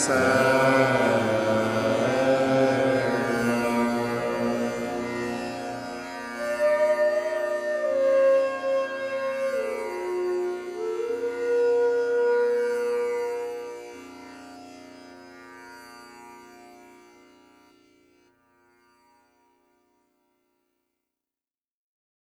Sir.